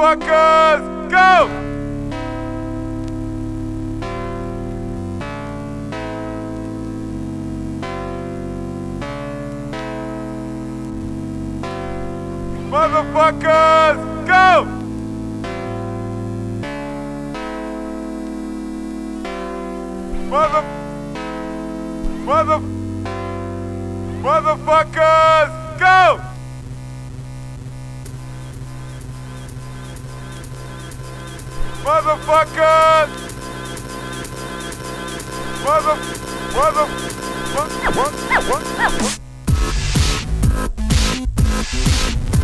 Пока! we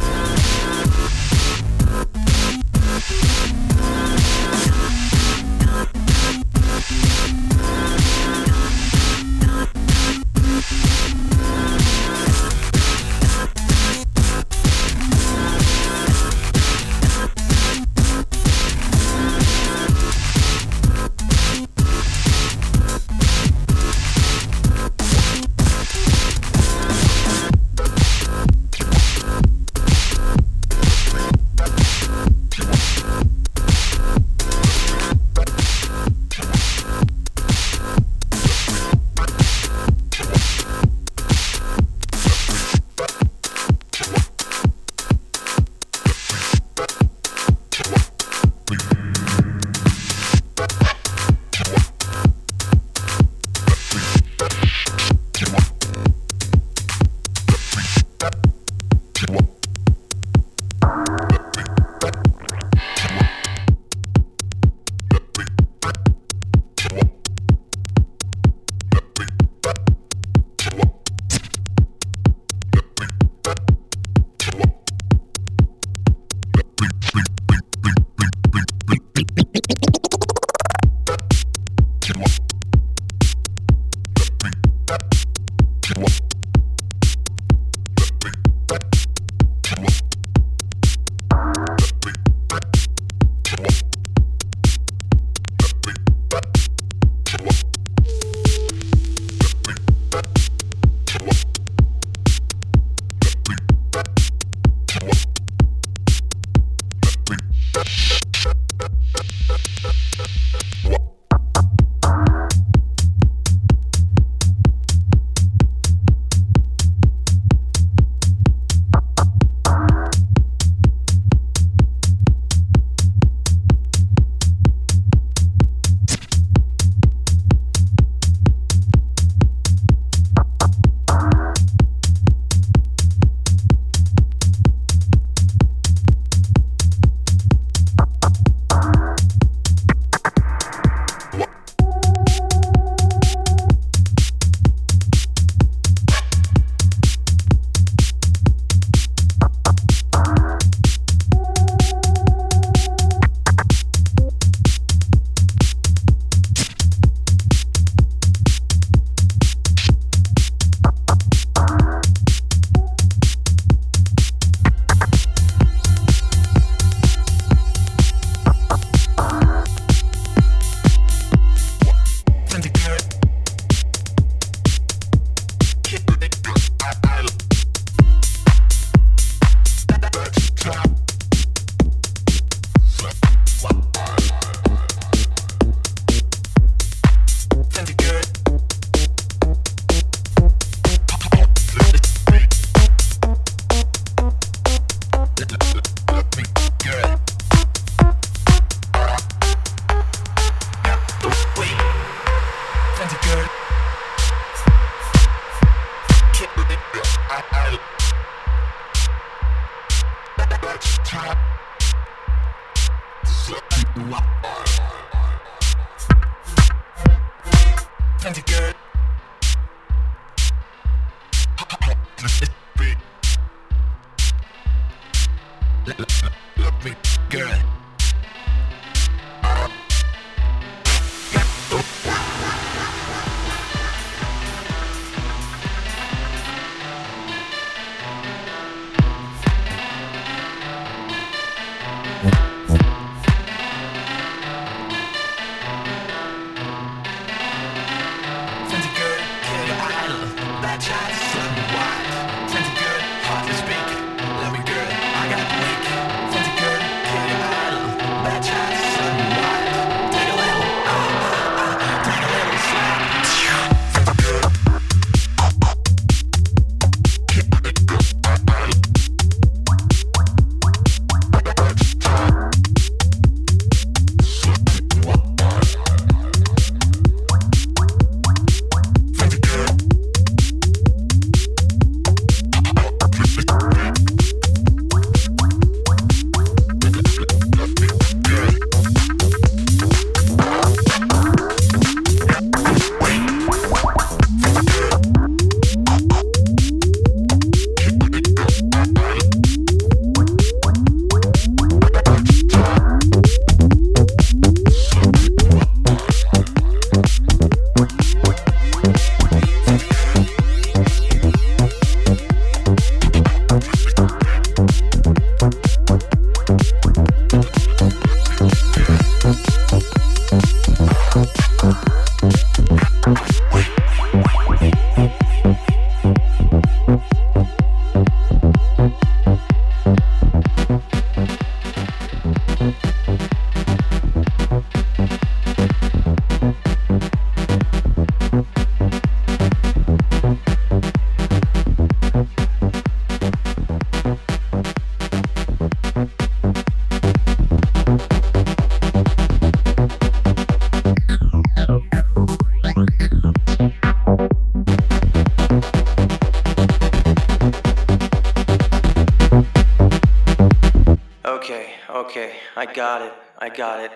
I got it, I got it.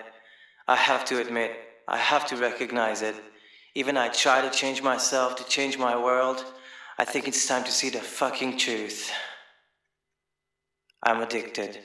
I have to admit, I have to recognize it. Even I try to change myself, to change my world. I think it's time to see the fucking truth. I'm addicted.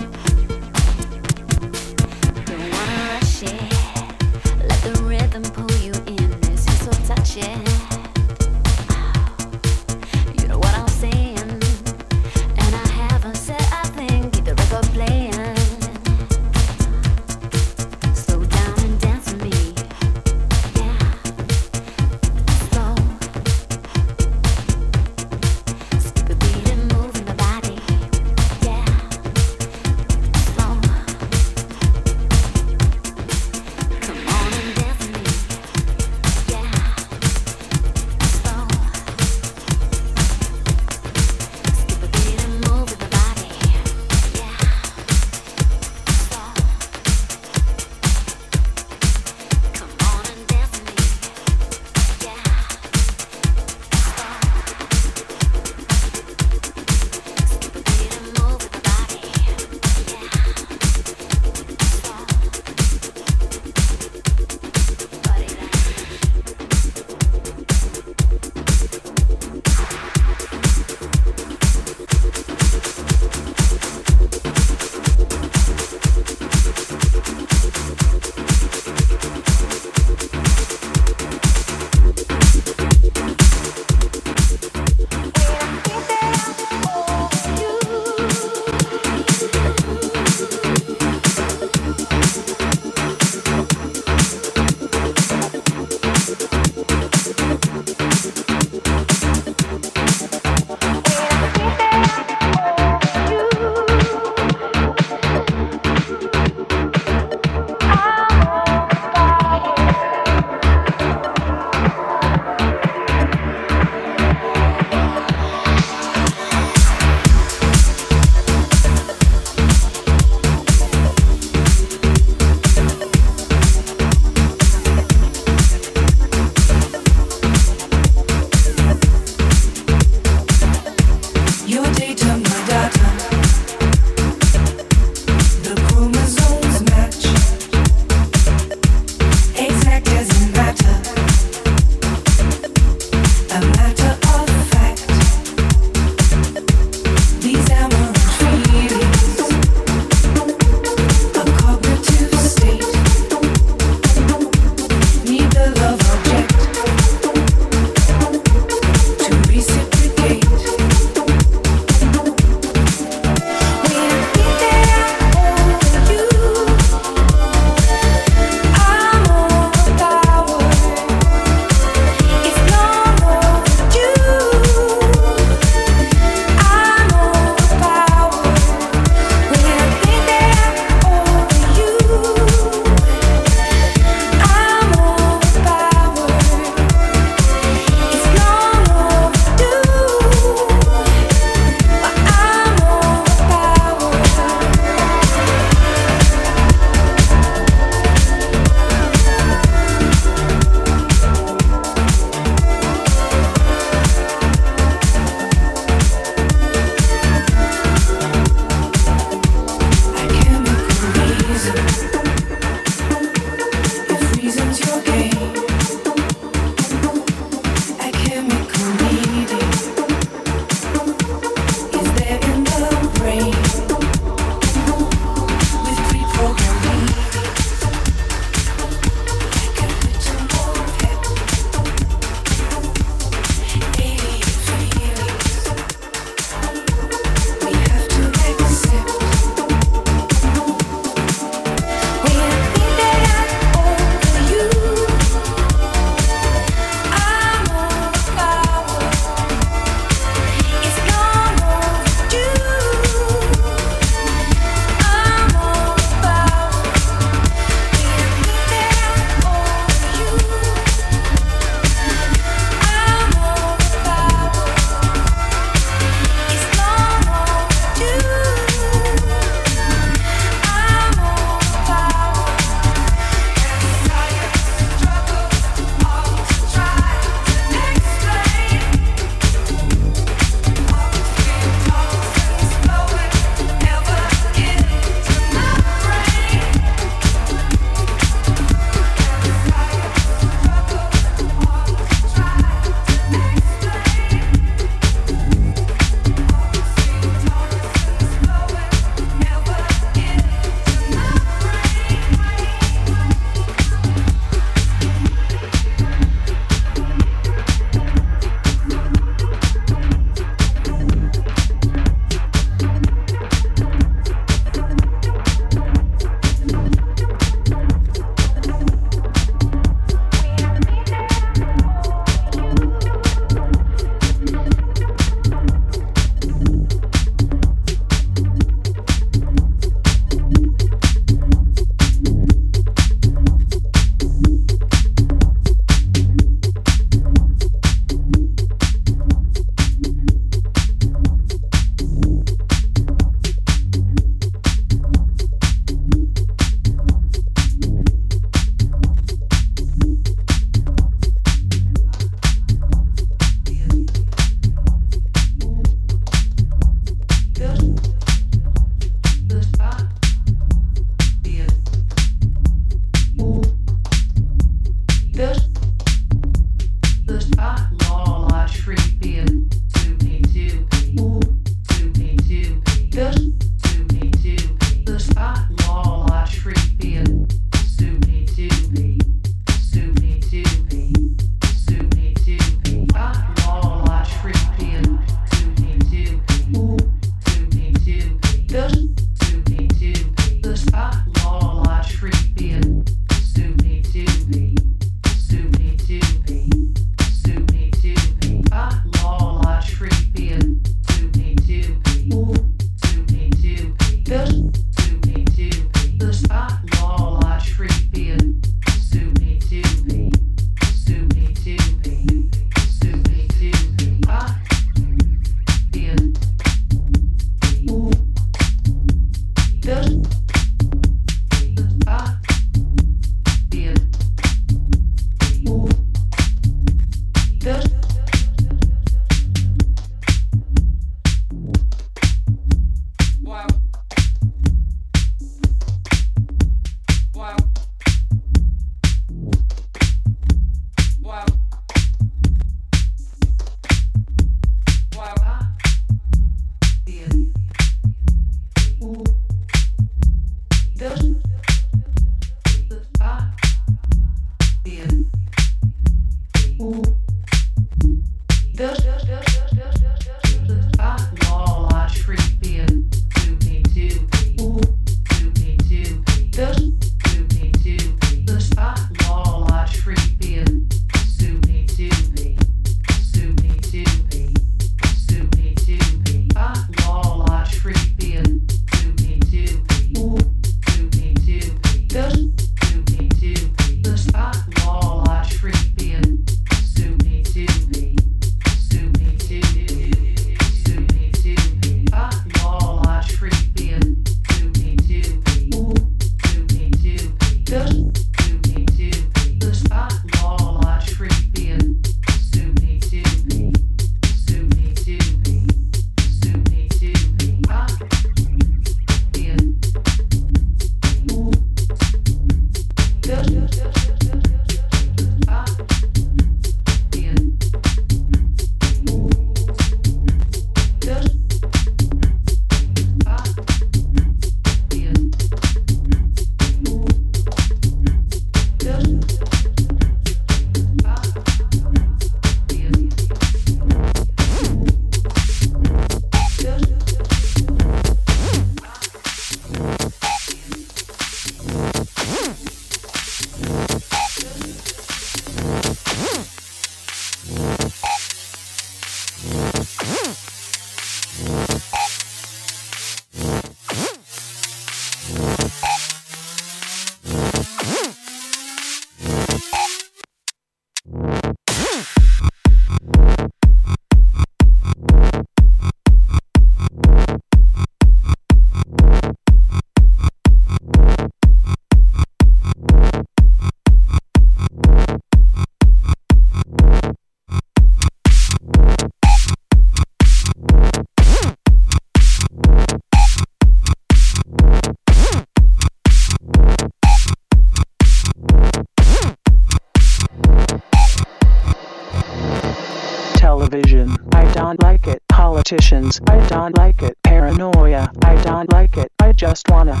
Politicians, I don't like it. Paranoia, I don't like it. I just wanna.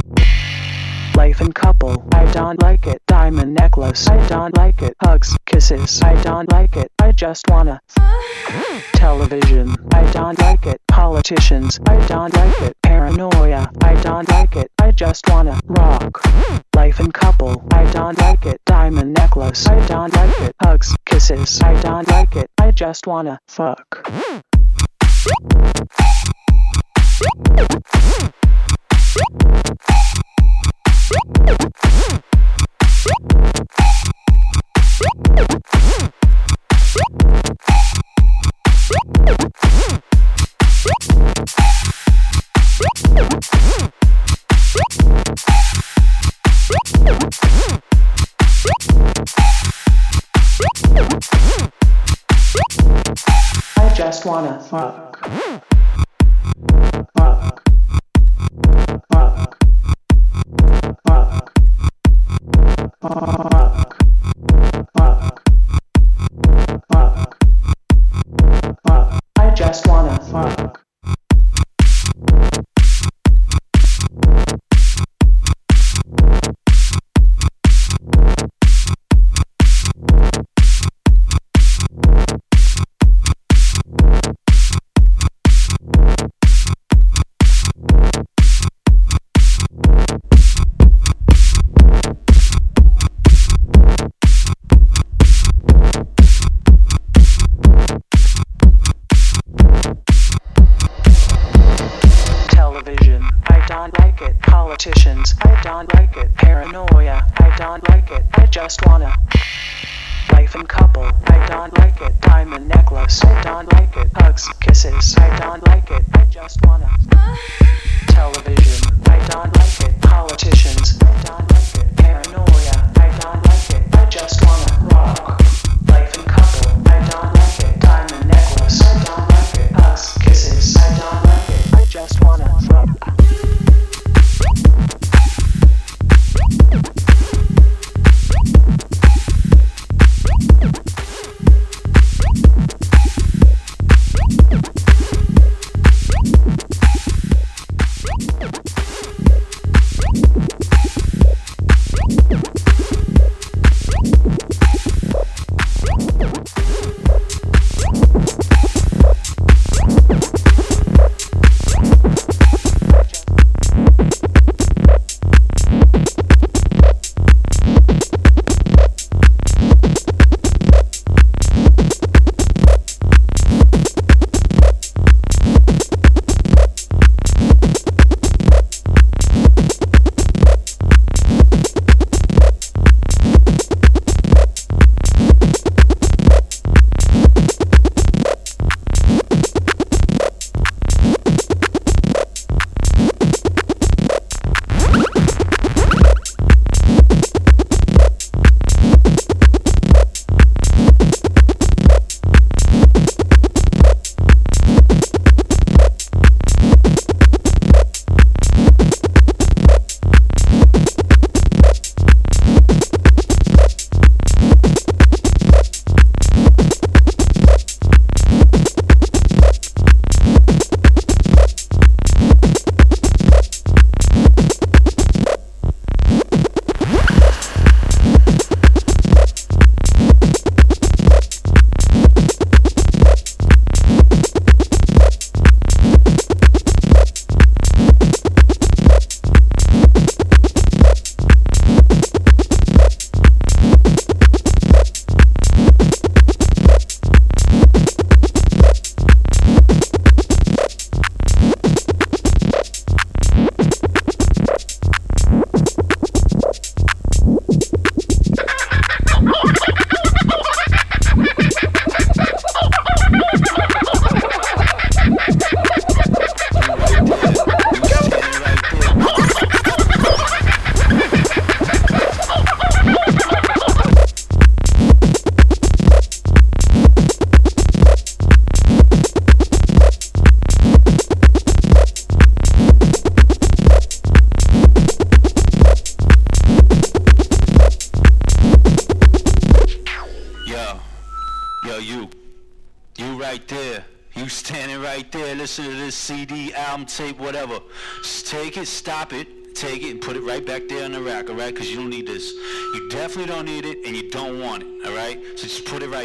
Life and couple, I don't like it. Diamond necklace, I don't like it. Hugs, kisses, I don't like it. I just wanna. Television, I don't like it. Politicians, I don't like it. Paranoia, I don't like it. I just wanna rock. Life and couple, I don't like it. Diamond necklace, I don't like it. Hugs, kisses, I don't like it. I just wanna fuck. I just wanna fuck. Fuck. Fuck. Fuck. Fuck.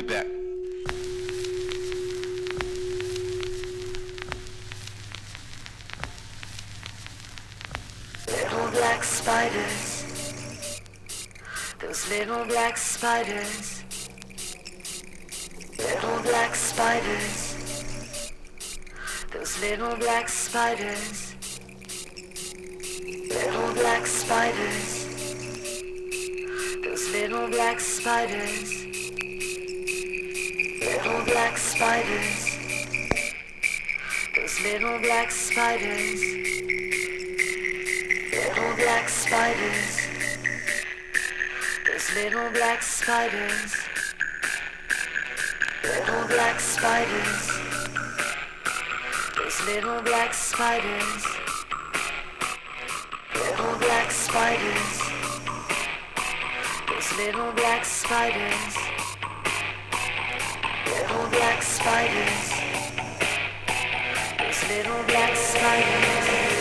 Right back. Little black spiders. Those little black spiders. Little black spiders. Those little black spiders. Little black spiders. Those little black spiders. Little black spiders. Those little black spiders. Little black spiders. Those little black spiders. Little black spiders. Those little black spiders. Little black spiders. Those little black spiders. Spiders. Those little black spiders.